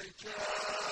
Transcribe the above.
يشاء